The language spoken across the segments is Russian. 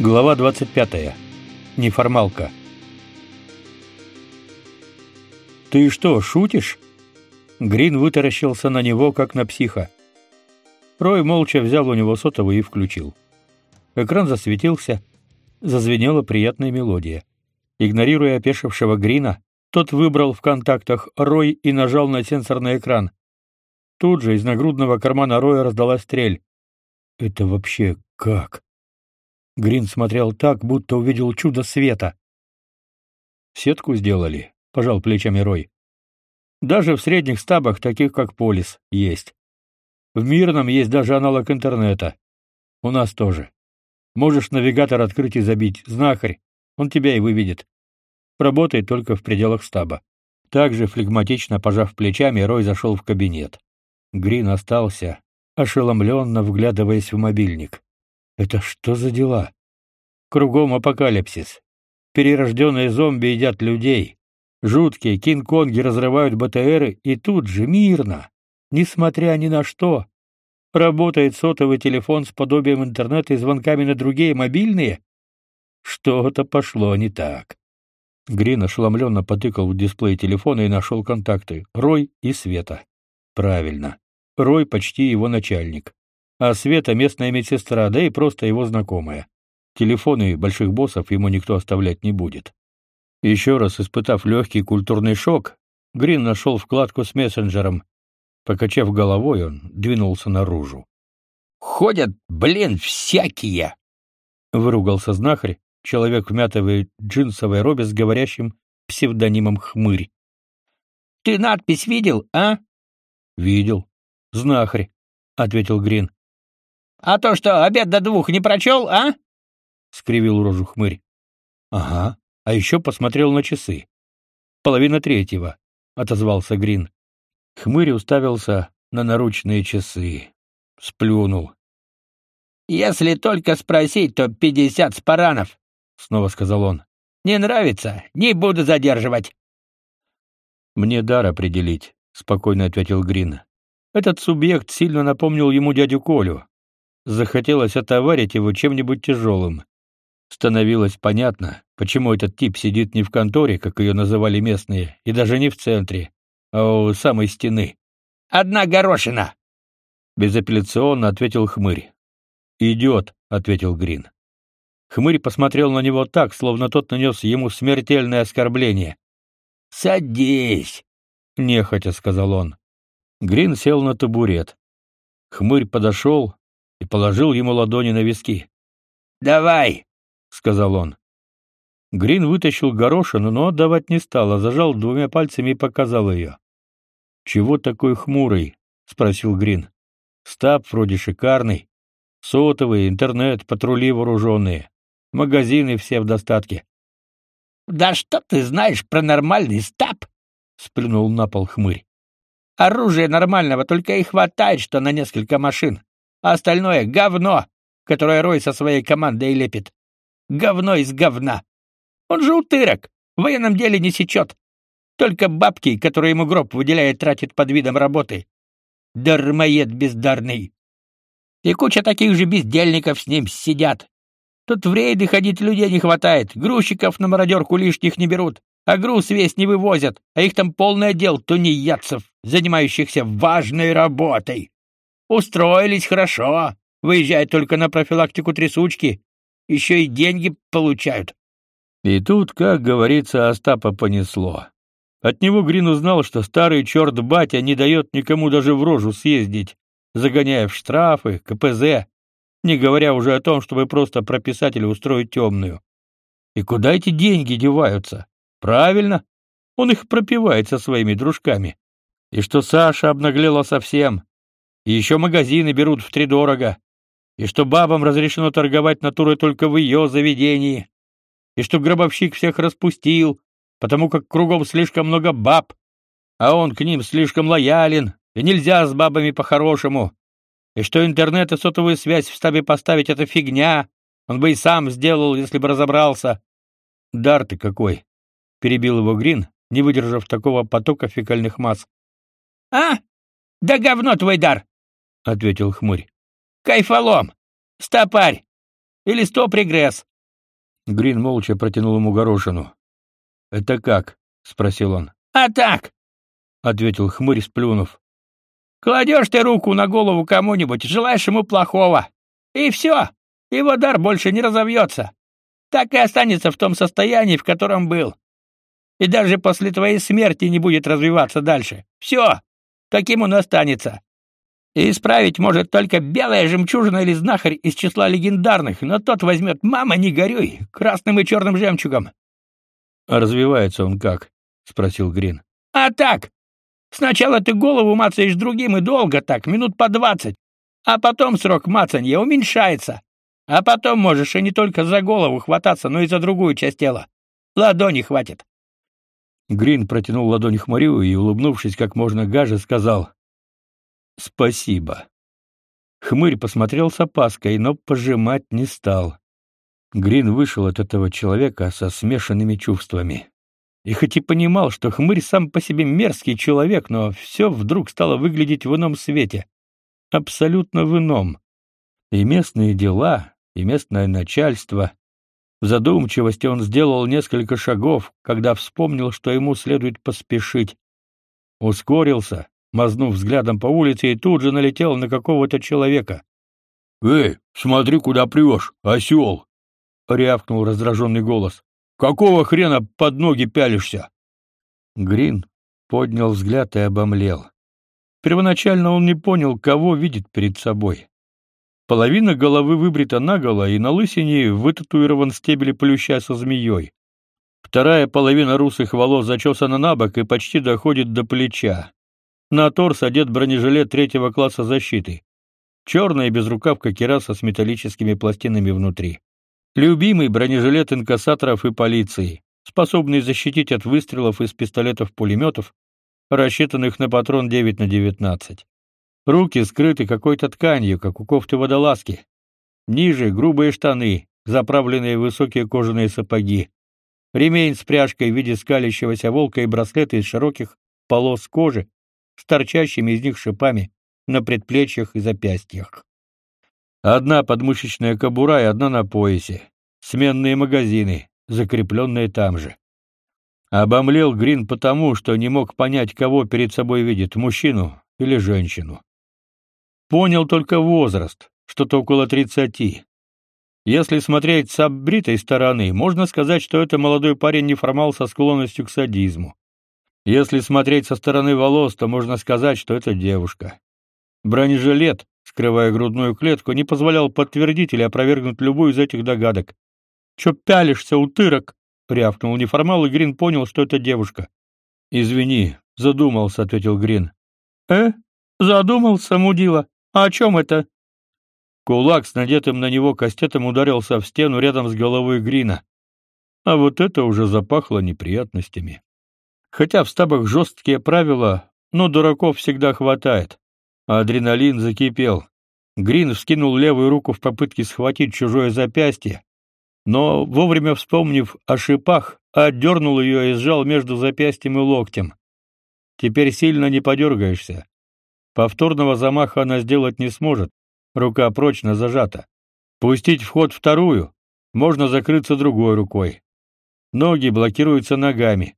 Глава 25. Неформалка. Ты что, шутишь? Грин вытаращился на него как на психа. Рой молча взял у него сотовый и включил. Экран засветился, зазвенела приятная мелодия. Игнорируя опешившего Грина, тот выбрал в контактах Рой и нажал на сенсорный экран. Тут же из нагрудного кармана Роя раздалась стрель. Это вообще как? Грин смотрел так, будто увидел чудо света. Сетку сделали, пожал плечами Рой. Даже в средних стабах, таких как Полис, есть. В мирном есть даже аналог интернета. У нас тоже. Можешь навигатор открыть и забить знахарь, он тебя и выведет. Работает только в пределах стаба. Также флегматично пожав плечами, Рой зашел в кабинет. Грин остался, ошеломленно вглядываясь в мобильник. Это что за дела? Кругом апокалипсис. Перерожденные зомби едят людей. Жуткие кинг-конги разрывают БТРы, и тут же мирно, несмотря ни на что, работает сотовый телефон с подобием интернета и звонками на другие мобильные. Что-то пошло не так. Грин ошеломленно потыкал в дисплей телефона и нашел контакты Рой и Света. Правильно. Рой почти его начальник а Света местная медсестра, да и просто его знакомая. Телефоны больших боссов ему никто оставлять не будет. Еще раз испытав легкий культурный шок, Грин нашел вкладку с мессенджером. Покачав головой, он двинулся наружу. «Ходят, блин, всякие!» Выругался знахарь, человек в мятовой джинсовой робе с говорящим псевдонимом «Хмырь». «Ты надпись видел, а?» «Видел. Знахарь», — ответил Грин. А то что, обед до двух не прочел, а? скривил рожу хмырь. Ага. А еще посмотрел на часы. Половина третьего, отозвался Грин. Хмырь уставился на наручные часы. Сплюнул. Если только спросить, то пятьдесят спаранов, снова сказал он. Не нравится, не буду задерживать. Мне дар определить, спокойно ответил Грин. Этот субъект сильно напомнил ему дядю Колю. Захотелось отоварить его чем-нибудь тяжелым. Становилось понятно, почему этот тип сидит не в конторе, как ее называли местные, и даже не в центре, а у самой стены. «Одна горошина!» Безапелляционно ответил Хмырь. «Идет», — ответил Грин. Хмырь посмотрел на него так, словно тот нанес ему смертельное оскорбление. «Садись!» — нехотя сказал он. Грин сел на табурет. Хмырь подошел, и положил ему ладони на виски. "Давай", сказал он. Грин вытащил горошину, но отдавать не стал, а зажал двумя пальцами и показал ее. "Чего такой хмурый?" спросил Грин. "Стаб вроде шикарный, сотовый, интернет, патрули вооруженные, магазины все в достатке". "Да что ты знаешь про нормальный стаб?" сплюнул на пол хмырь. Оружия нормального только и хватает, что на несколько машин а остальное — говно, которое Рой со своей командой лепит. Говно из говна. Он же утырок, в военном деле не сечет. Только бабки, которые ему гроб выделяет, тратит под видом работы. Дармоед бездарный. И куча таких же бездельников с ним сидят. Тут в рейды ходить людей не хватает, грузчиков на мародерку лишних не берут, а груз весь не вывозят, а их там полный отдел тунеядцев, занимающихся важной работой. Устроились хорошо. Выезжают только на профилактику трясучки. Еще и деньги получают. И тут, как говорится, Остапа понесло. От него Грин узнал, что старый черт батя не дает никому даже в рожу съездить, загоняя в штрафы, КПЗ, не говоря уже о том, чтобы просто прописать или устроить темную. И куда эти деньги деваются? Правильно, он их пропивает со своими дружками. И что Саша обнаглела совсем, и еще магазины берут втридорого. И что бабам разрешено торговать натурой только в ее заведении. И что гробовщик всех распустил, потому как кругом слишком много баб, а он к ним слишком лоялен, и нельзя с бабами по-хорошему. И что интернет и сотовую связь в стабе поставить — это фигня. Он бы и сам сделал, если бы разобрался. Дар ты какой! — перебил его Грин, не выдержав такого потока фекальных масс. — А? Да говно твой дар! Ответил хмурь. Кайфолом. Стопарь. или сто пригресс. Грин молча протянул ему горошину. «Это как?» — спросил он. «А так!» — ответил хмырь, сплюнув. «Кладешь ты руку на голову кому-нибудь, желаешь ему плохого. И все, его дар больше не разовьется. Так и останется в том состоянии, в котором был. И даже после твоей смерти не будет развиваться дальше. Все, таким он останется. И исправить может только белая жемчужина или знахарь из числа легендарных, но тот возьмет «мама, не горюй» красным и черным жемчугом. «А развивается он как?» — спросил Грин. «А так. Сначала ты голову мацаешь другим и долго так, минут по двадцать, а потом срок мацанья уменьшается. А потом можешь и не только за голову хвататься, но и за другую часть тела. Ладони хватит». Грин протянул ладонь хмарю и, улыбнувшись как можно гаже, сказал «Спасибо». Хмырь посмотрел с опаской, но пожимать не стал. Грин вышел от этого человека со смешанными чувствами. И хоть и понимал, что хмырь сам по себе мерзкий человек, но все вдруг стало выглядеть в ином свете. Абсолютно в ином. И местные дела, и местное начальство. В задумчивости он сделал несколько шагов, когда вспомнил, что ему следует поспешить. Ускорился, мазнув взглядом по улице, и тут же налетел на какого-то человека. «Эй, смотри, куда прешь, осел!» — рявкнул раздраженный голос. «Какого хрена под ноги пялишься?» Грин поднял взгляд и обомлел. Первоначально он не понял, кого видит перед собой. Половина головы выбрита наголо, и на лысине вытатуирован стебель плюща со змеей. Вторая половина русых волос зачесана на бок и почти доходит до плеча. На торс одет бронежилет третьего класса защиты. Черная безрукавка кераса с металлическими пластинами внутри. Любимый бронежилет инкассаторов и полиции, способный защитить от выстрелов из пистолетов-пулеметов, рассчитанных на патрон 9 на 19. Руки скрыты какой-то тканью, как у кофты водолазки. Ниже грубые штаны, заправленные высокие кожаные сапоги. Ремень с пряжкой в виде скалящегося волка и браслеты из широких полос кожи с торчащими из них шипами на предплечьях и запястьях. Одна подмышечная кобура и одна на поясе. Сменные магазины, закрепленные там же. Обомлел Грин потому, что не мог понять, кого перед собой видит, мужчину или женщину. Понял только возраст, что-то около тридцати. Если смотреть с оббритой стороны, можно сказать, что это молодой парень неформал со склонностью к садизму. Если смотреть со стороны волос, то можно сказать, что это девушка. Бронежилет, скрывая грудную клетку, не позволял подтвердить или опровергнуть любую из этих догадок. «Чё пялишься, утырок?» — рявкнул неформал, и Грин понял, что это девушка. «Извини, задумался», — ответил Грин. «Э? Задумался, мудила? А о чем это?» Кулак с надетым на него кастетом ударился в стену рядом с головой Грина. А вот это уже запахло неприятностями. Хотя в стабах жесткие правила, но дураков всегда хватает. Адреналин закипел. Грин вскинул левую руку в попытке схватить чужое запястье, но, вовремя вспомнив о шипах, отдернул ее и сжал между запястьем и локтем. Теперь сильно не подергаешься. Повторного замаха она сделать не сможет, рука прочно зажата. Пустить в ход вторую, можно закрыться другой рукой. Ноги блокируются ногами.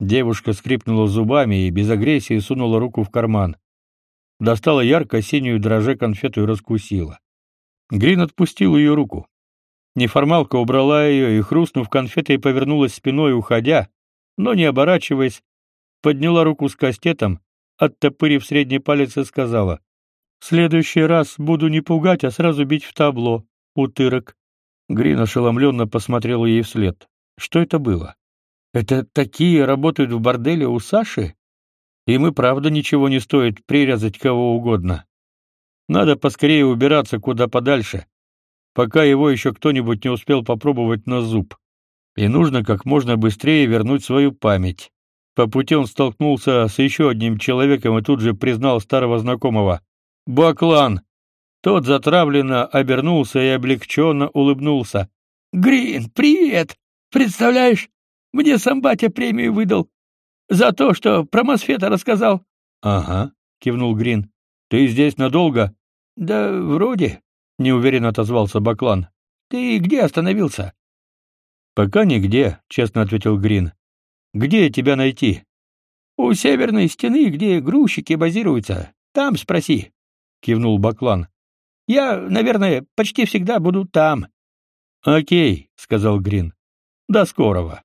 Девушка скрипнула зубами и без агрессии сунула руку в карман достала ярко-синюю дроже конфету и раскусила. Грин отпустил ее руку. Неформалка убрала ее и, хрустнув конфетой, повернулась спиной, уходя, но, не оборачиваясь, подняла руку с кастетом, оттопырив средний палец и сказала, «В следующий раз буду не пугать, а сразу бить в табло, утырок». Грин ошеломленно посмотрел ей вслед. Что это было? Это такие работают в борделе у Саши? И правда ничего не стоит прирезать кого угодно. Надо поскорее убираться куда подальше, пока его еще кто-нибудь не успел попробовать на зуб. И нужно как можно быстрее вернуть свою память. По пути он столкнулся с еще одним человеком и тут же признал старого знакомого. «Баклан!» Тот затравленно обернулся и облегченно улыбнулся. «Грин, привет! Представляешь, мне сам батя премию выдал. За то, что про Мосфета рассказал. Ага, кивнул Грин. Ты здесь надолго? Да вроде, неуверенно отозвался Баклан. Ты где остановился? Пока нигде, честно ответил Грин. Где тебя найти? У северной стены, где грузчики базируются. Там спроси, кивнул Баклан. Я, наверное, почти всегда буду там. О'кей, сказал Грин. До скорого.